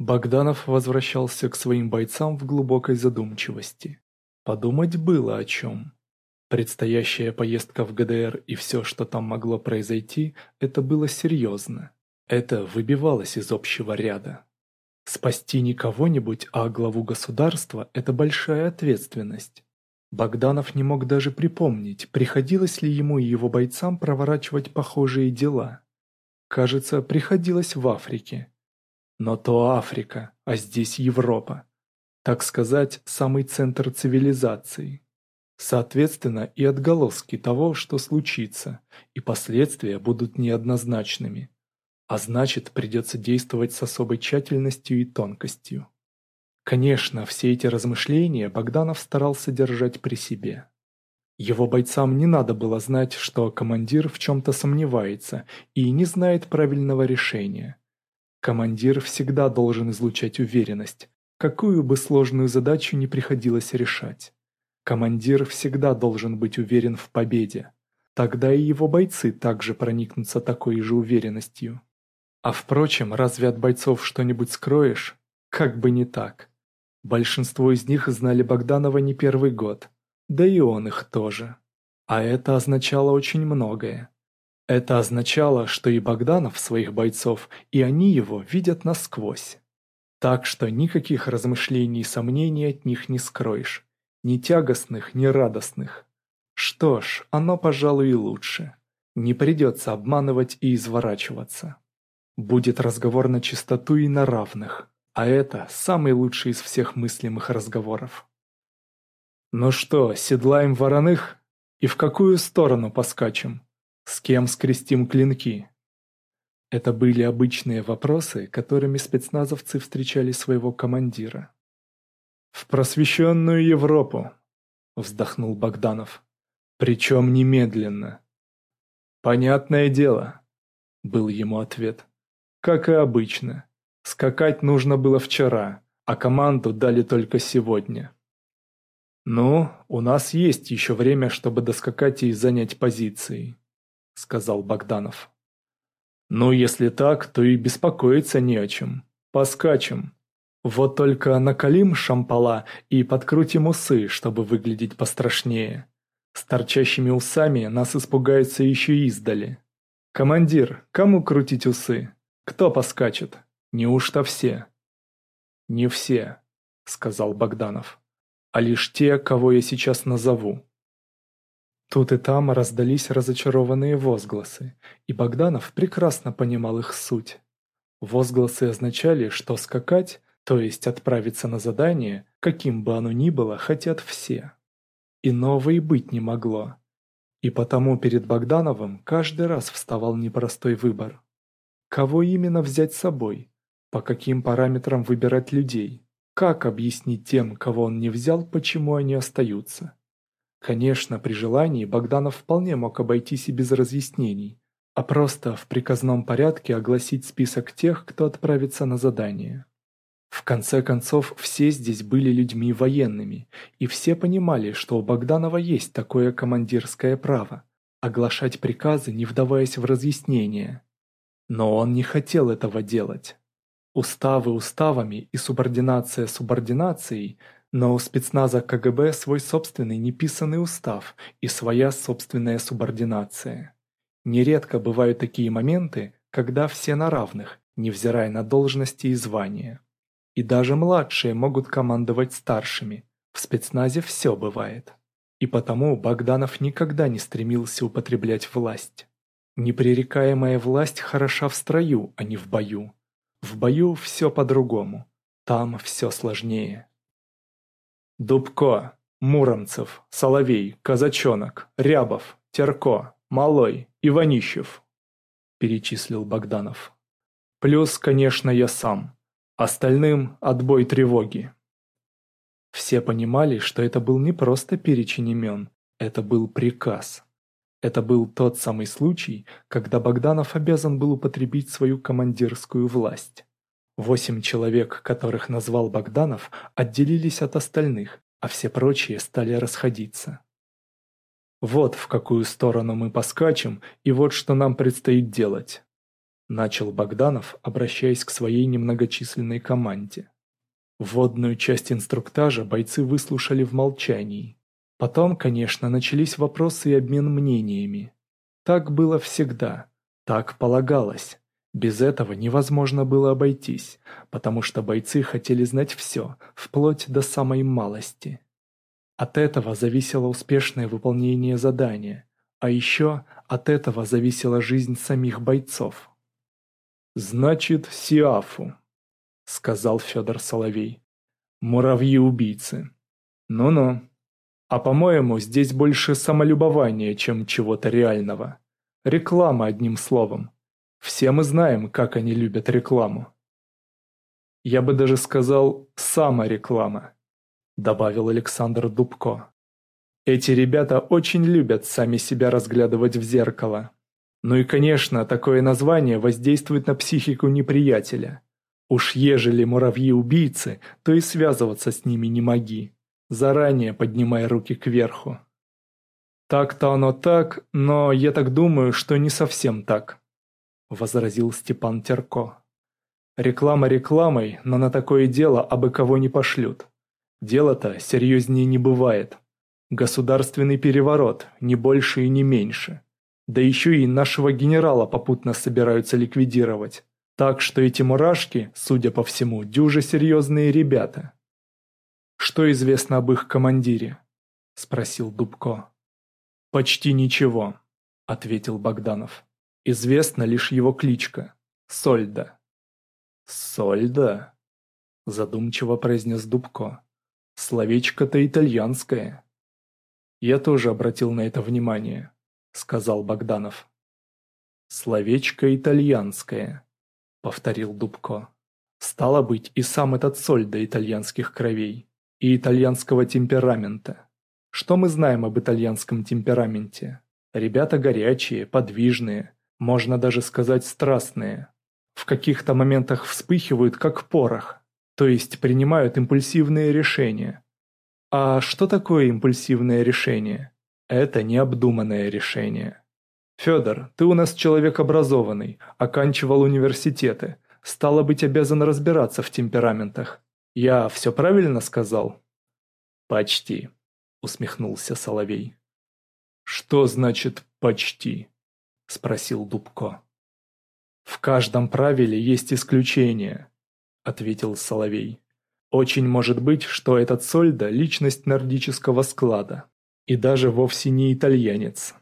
Богданов возвращался к своим бойцам в глубокой задумчивости. Подумать было о чем. Предстоящая поездка в ГДР и все, что там могло произойти, это было серьезно. Это выбивалось из общего ряда. Спасти не кого-нибудь, а главу государства – это большая ответственность. Богданов не мог даже припомнить, приходилось ли ему и его бойцам проворачивать похожие дела. Кажется, приходилось в Африке. Но то Африка, а здесь Европа. Так сказать, самый центр цивилизации. Соответственно, и отголоски того, что случится, и последствия будут неоднозначными. А значит, придется действовать с особой тщательностью и тонкостью. Конечно, все эти размышления Богданов старался держать при себе. Его бойцам не надо было знать, что командир в чем-то сомневается и не знает правильного решения. Командир всегда должен излучать уверенность, какую бы сложную задачу не приходилось решать. Командир всегда должен быть уверен в победе. Тогда и его бойцы также проникнутся такой же уверенностью. А впрочем, разве от бойцов что-нибудь скроешь? Как бы не так. Большинство из них знали Богданова не первый год, да и он их тоже. А это означало очень многое. Это означало, что и Богданов своих бойцов, и они его видят насквозь. Так что никаких размышлений и сомнений от них не скроешь. Ни тягостных, ни радостных. Что ж, оно, пожалуй, и лучше. Не придется обманывать и изворачиваться. Будет разговор на чистоту и на равных, а это самый лучший из всех мыслимых разговоров. «Ну что, седлаем вороных? И в какую сторону поскачем?» С кем скрестим клинки? Это были обычные вопросы, которыми спецназовцы встречали своего командира. «В просвещенную Европу!» – вздохнул Богданов. «Причем немедленно!» «Понятное дело!» – был ему ответ. «Как и обычно. Скакать нужно было вчера, а команду дали только сегодня». «Ну, у нас есть еще время, чтобы доскакать и занять позиции», — сказал Богданов. «Ну, если так, то и беспокоиться не о чем. Поскачем. Вот только накалим шампала и подкрутим усы, чтобы выглядеть пострашнее. С торчащими усами нас испугаются еще издали. Командир, кому крутить усы? Кто поскачет? Неужто все?» «Не все», — сказал Богданов, — «а лишь те, кого я сейчас назову». Тут и там раздались разочарованные возгласы, и Богданов прекрасно понимал их суть. Возгласы означали, что скакать, то есть отправиться на задание, каким бы оно ни было, хотят все. и новое быть не могло. И потому перед Богдановым каждый раз вставал непростой выбор. Кого именно взять с собой? По каким параметрам выбирать людей? Как объяснить тем, кого он не взял, почему они остаются? Конечно, при желании Богданов вполне мог обойтись и без разъяснений, а просто в приказном порядке огласить список тех, кто отправится на задание. В конце концов, все здесь были людьми военными, и все понимали, что у Богданова есть такое командирское право – оглашать приказы, не вдаваясь в разъяснения. Но он не хотел этого делать. Уставы уставами и субординация субординацией – но у спецназа КГБ свой собственный неписанный устав и своя собственная субординация. Нередко бывают такие моменты, когда все на равных, невзирая на должности и звания. И даже младшие могут командовать старшими. В спецназе все бывает. И потому Богданов никогда не стремился употреблять власть. Непререкаемая власть хороша в строю, а не в бою. В бою все по-другому. Там все сложнее. Дубко, Муромцев, Соловей, Казачонок, Рябов, Терко, Малой, Иванищев, перечислил Богданов. Плюс, конечно, я сам. Остальным отбой тревоги. Все понимали, что это был не просто перечень имен, это был приказ. Это был тот самый случай, когда Богданов обязан был употребить свою командирскую власть. Восемь человек, которых назвал Богданов, отделились от остальных, а все прочие стали расходиться. «Вот в какую сторону мы поскачем, и вот что нам предстоит делать», начал Богданов, обращаясь к своей немногочисленной команде. Вводную часть инструктажа бойцы выслушали в молчании. Потом, конечно, начались вопросы и обмен мнениями. Так было всегда, так полагалось. Без этого невозможно было обойтись, потому что бойцы хотели знать все, вплоть до самой малости. От этого зависело успешное выполнение задания, а еще от этого зависела жизнь самих бойцов. «Значит, Сиафу», — сказал Федор Соловей. «Муравьи-убийцы. Ну-ну. А по-моему, здесь больше самолюбования, чем чего-то реального. Реклама, одним словом. Все мы знаем, как они любят рекламу. Я бы даже сказал сама реклама, — добавил Александр Дубко. Эти ребята очень любят сами себя разглядывать в зеркало. Ну и, конечно, такое название воздействует на психику неприятеля. Уж ежели муравьи-убийцы, то и связываться с ними не моги, заранее поднимая руки кверху. Так-то оно так, но я так думаю, что не совсем так возразил Степан Терко. Реклама рекламой, но на такое дело абы кого не пошлют. Дело-то серьезнее не бывает. Государственный переворот, не больше и не меньше. Да еще и нашего генерала попутно собираются ликвидировать. Так что эти мурашки, судя по всему, дюже серьезные ребята. «Что известно об их командире?» – спросил Дубко. «Почти ничего», – ответил Богданов. Известна лишь его кличка – Сольда. «Сольда?» – задумчиво произнес Дубко. «Словечко-то итальянское». «Я тоже обратил на это внимание», – сказал Богданов. «Словечко итальянское», – повторил Дубко. «Стало быть, и сам этот Сольда итальянских кровей, и итальянского темперамента. Что мы знаем об итальянском темпераменте? Ребята горячие, подвижные, можно даже сказать страстные, в каких-то моментах вспыхивают как порох, то есть принимают импульсивные решения. А что такое импульсивное решение? Это необдуманное решение. Федор, ты у нас человек образованный, оканчивал университеты, стало быть обязан разбираться в темпераментах. Я все правильно сказал? Почти, усмехнулся Соловей. Что значит «почти»? – спросил Дубко. «В каждом правиле есть исключение», – ответил Соловей. «Очень может быть, что этот Сольда – личность нордического склада, и даже вовсе не итальянец».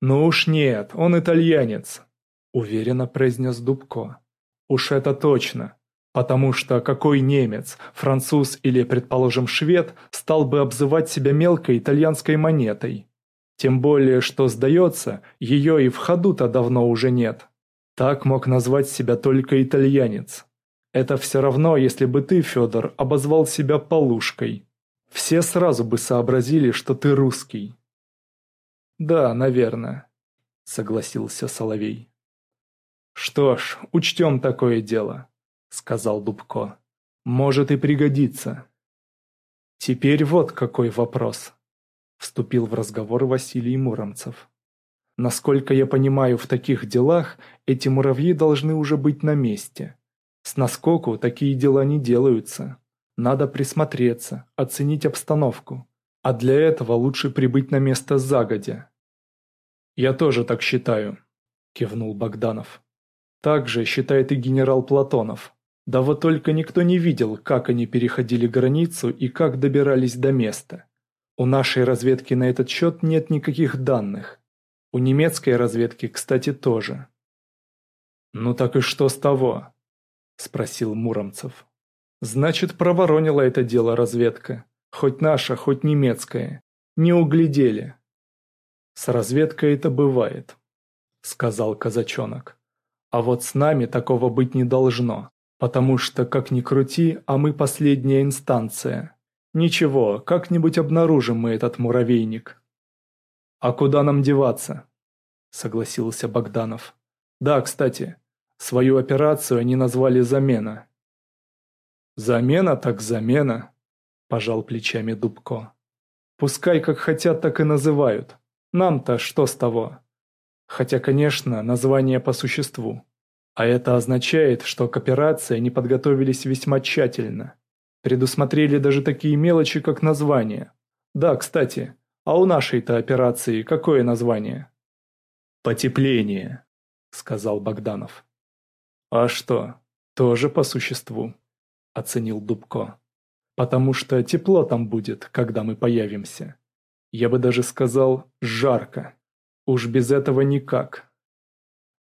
«Ну уж нет, он итальянец», – уверенно произнес Дубко. «Уж это точно, потому что какой немец, француз или, предположим, швед, стал бы обзывать себя мелкой итальянской монетой?» Тем более, что, сдается, ее и в ходу-то давно уже нет. Так мог назвать себя только итальянец. Это все равно, если бы ты, Федор, обозвал себя полушкой. Все сразу бы сообразили, что ты русский. Да, наверное, согласился Соловей. Что ж, учтем такое дело, сказал Дубко. Может и пригодится. Теперь вот какой вопрос вступил в разговор Василий Муромцев. Насколько я понимаю, в таких делах эти муравьи должны уже быть на месте. С наскоку такие дела не делаются. Надо присмотреться, оценить обстановку. А для этого лучше прибыть на место загодя. «Я тоже так считаю», – кивнул Богданов. «Так же считает и генерал Платонов. Да вот только никто не видел, как они переходили границу и как добирались до места». У нашей разведки на этот счет нет никаких данных. У немецкой разведки, кстати, тоже. «Ну так и что с того?» – спросил Муромцев. «Значит, проворонила это дело разведка. Хоть наша, хоть немецкая. Не углядели». «С разведкой это бывает», – сказал казачонок. «А вот с нами такого быть не должно, потому что, как ни крути, а мы последняя инстанция». Ничего, как-нибудь обнаружим мы этот муравейник. А куда нам деваться? Согласился Богданов. Да, кстати, свою операцию они назвали «замена». Замена так замена, пожал плечами Дубко. Пускай как хотят, так и называют. Нам-то что с того? Хотя, конечно, название по существу. А это означает, что к операции они подготовились весьма тщательно – Предусмотрели даже такие мелочи, как название. Да, кстати, а у нашей-то операции какое название? «Потепление», — сказал Богданов. «А что, тоже по существу», — оценил Дубко. «Потому что тепло там будет, когда мы появимся. Я бы даже сказал, жарко. Уж без этого никак».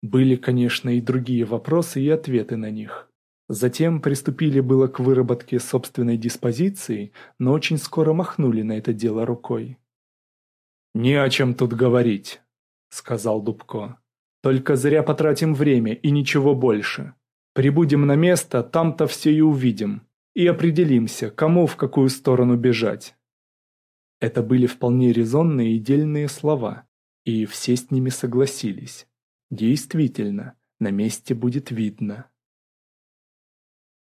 Были, конечно, и другие вопросы и ответы на них, Затем приступили было к выработке собственной диспозиции, но очень скоро махнули на это дело рукой. «Не о чем тут говорить», — сказал Дубко. «Только зря потратим время и ничего больше. Прибудем на место, там-то все и увидим, и определимся, кому в какую сторону бежать». Это были вполне резонные и дельные слова, и все с ними согласились. Действительно, на месте будет видно.